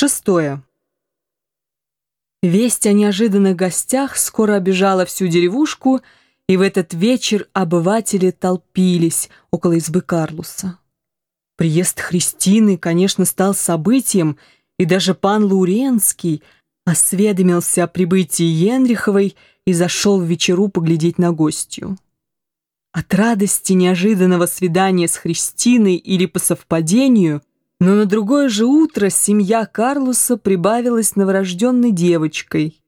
Шестое. Весть о неожиданных гостях скоро обижала всю деревушку, и в этот вечер обыватели толпились около избы Карлуса. Приезд Христины, конечно, стал событием, и даже пан Лауренский осведомился о прибытии Енриховой и зашел в вечеру поглядеть на гостью. От радости неожиданного свидания с Христиной или по совпадению, но на другое же утро семья Карлуса прибавилась новорожденной девочкой.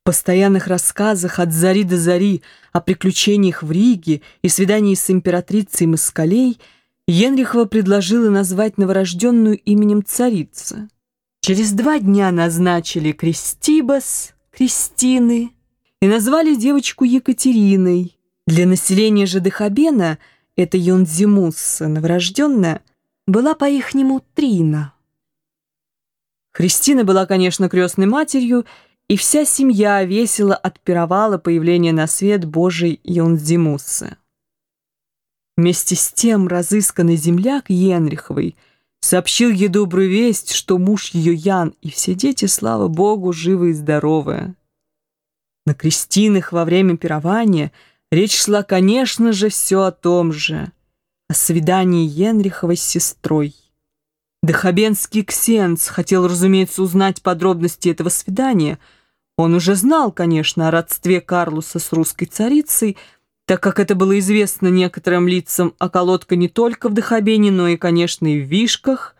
В постоянных рассказах от зари до зари о приключениях в Риге и свидании с императрицей Москалей Енрихова предложила назвать новорожденную именем царицы. Через два дня назначили Кристибас, Кристины, и назвали девочку Екатериной. Для населения же Дехабена это Йонзимусса, новорожденная, была по-ихнему Трина. Христина была, конечно, крестной матерью, и вся семья весело отпировала появление на свет Божий Йонзимуссы. Вместе с тем разысканный земляк Енриховой сообщил ей добрую весть, что муж ее Ян и все дети, слава Богу, живы и здоровы. На крестинах во время пирования речь шла, конечно же, все о том же — о свидании Енриховой с сестрой. Дахабенский ксенц хотел, разумеется, узнать подробности этого свидания. Он уже знал, конечно, о родстве Карлуса с русской царицей, так как это было известно некоторым лицам, а колодка не только в Дахабене, но и, конечно, и в Вишках.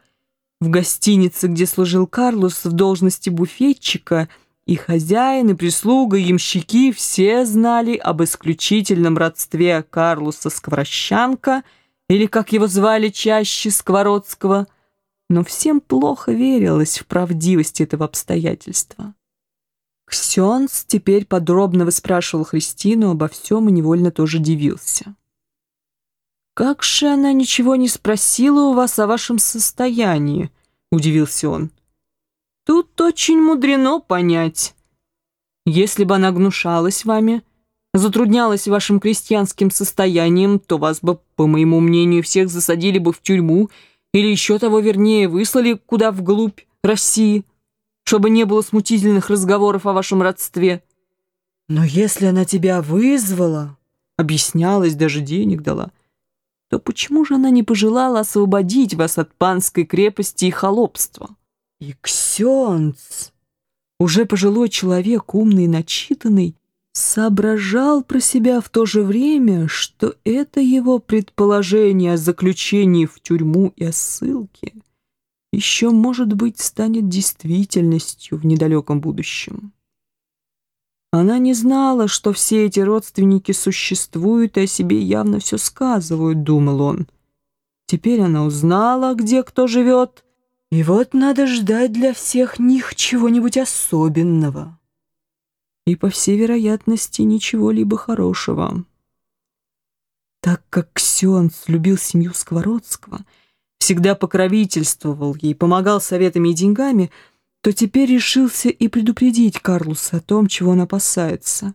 В гостинице, где служил Карлус в должности буфетчика, и хозяин, и прислуга, и ямщики все знали об исключительном родстве Карлуса Скворощанка — или, как его звали чаще, Сквородского, но всем плохо верилось в правдивость этого обстоятельства. Ксенс теперь подробно выспрашивал Христину обо всем и невольно тоже дивился. «Как же она ничего не спросила у вас о вашем состоянии?» — удивился он. «Тут очень мудрено понять. Если бы она гнушалась вами, — затруднялась вашим крестьянским состоянием, то вас бы, по моему мнению, всех засадили бы в тюрьму или еще того вернее выслали куда вглубь России, чтобы не было смутительных разговоров о вашем родстве. Но если она тебя вызвала, объяснялась, даже денег дала, то почему же она не пожелала освободить вас от панской крепости и холопства? И Ксенц, уже пожилой человек, умный и начитанный, соображал про себя в то же время, что это его предположение о заключении в тюрьму и о ссылке еще, может быть, станет действительностью в недалеком будущем. Она не знала, что все эти родственники существуют и о себе явно все сказывают, думал он. Теперь она узнала, где кто живет, и вот надо ждать для всех них чего-нибудь особенного и, по всей вероятности, ничего-либо хорошего. Так как Ксенц любил семью Сквородского, всегда покровительствовал ей, помогал советами и деньгами, то теперь решился и предупредить Карлуса о том, чего он опасается.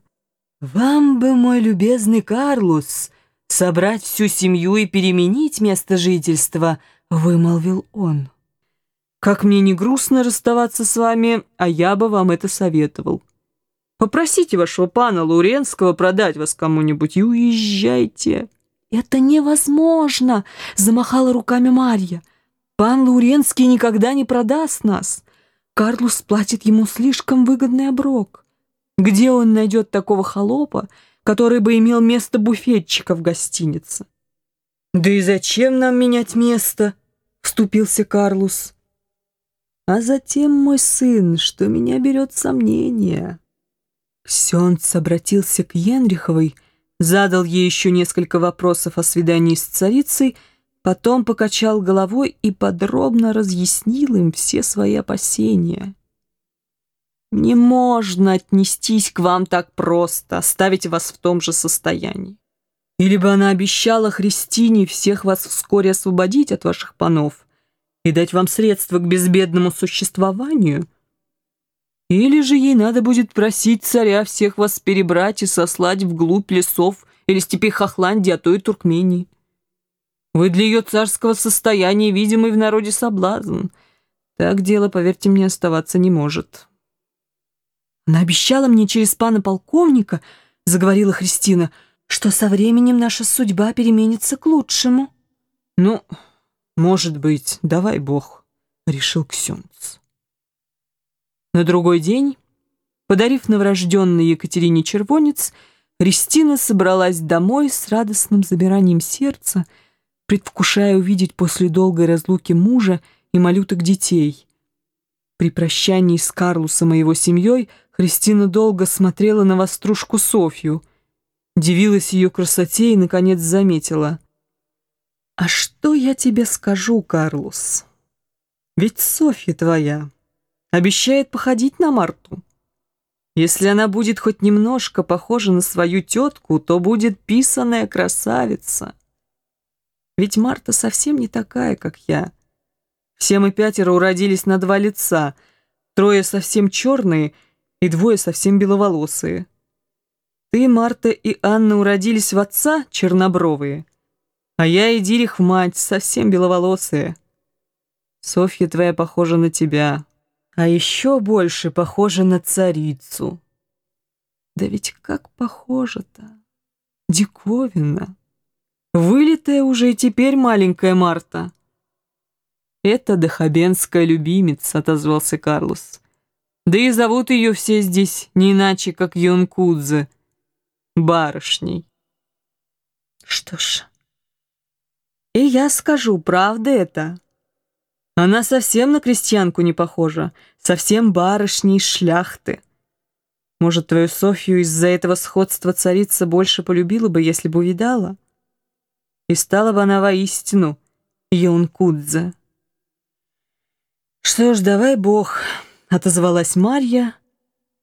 «Вам бы, мой любезный Карлус, собрать всю семью и переменить место жительства», — вымолвил он. «Как мне не грустно расставаться с вами, а я бы вам это советовал. Попросите вашего пана Луренского продать вас кому-нибудь и уезжайте». «Это невозможно!» — замахала руками Марья. «Пан Луренский никогда не продаст нас. Карлус платит ему слишком выгодный оброк. Где он найдет такого холопа, который бы имел место буфетчика в гостинице?» «Да и зачем нам менять место?» — вступился Карлус. «А затем, мой сын, что меня берет сомнение». Ксенц обратился к Янриховой, задал ей еще несколько вопросов о свидании с царицей, потом покачал головой и подробно разъяснил им все свои опасения. «Не можно отнестись к вам так просто, оставить вас в том же состоянии. Или бы она обещала Христине всех вас вскоре освободить от ваших панов и дать вам средства к безбедному существованию — или же ей надо будет просить царя всех вас перебрать и сослать вглубь лесов или степей Хохландии, а то и Туркмении. Вы для ее царского состояния видимый в народе соблазн. Так дело, поверьте мне, оставаться не может. Она обещала мне через пана полковника, заговорила Христина, что со временем наша судьба переменится к лучшему. Ну, может быть, давай бог, решил Ксюнц. На другой день, подарив новорожденной Екатерине червонец, Христина собралась домой с радостным забиранием сердца, предвкушая увидеть после долгой разлуки мужа и малюток детей. При прощании с Карлусом и его семьей Христина долго смотрела на вострушку Софью, дивилась ее красоте и, наконец, заметила. «А что я тебе скажу, Карлус? Ведь Софья твоя обещает походить на Марту. Если она будет хоть немножко похожа на свою тетку, то будет писаная красавица. Ведь Марта совсем не такая, как я. Все мы пятеро уродились на два лица, трое совсем черные — и двое совсем беловолосые. Ты, Марта и Анна уродились в отца чернобровые, а я и Дирих в мать совсем беловолосые. Софья твоя похожа на тебя, а еще больше похожа на царицу. Да ведь как похожа-то? Диковина. Вылитая уже и теперь маленькая Марта. «Это Дахабенская любимица», — отозвался Карлос. Да и зовут ее все здесь не иначе, как Йонкудзе, барышней. Что ж, и я скажу, правда это? Она совсем на крестьянку не похожа, совсем барышней шляхты. Может, твою Софью из-за этого сходства царица больше полюбила бы, если бы увидала? И стала бы она воистину Йонкудзе. Что ж, давай бог отозвалась Марья.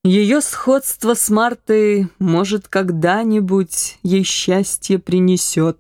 Ее сходство с Мартой, может, когда-нибудь ей счастье принесет.